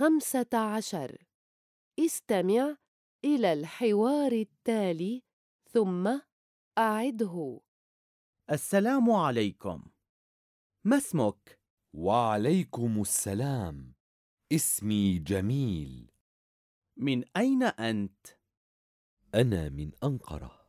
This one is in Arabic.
خمسة عشر. استمع إلى الحوار التالي ثم أعده. السلام عليكم. ما اسمك؟ وعليكم السلام. اسمي جميل. من أين أنت؟ أنا من أنقرة.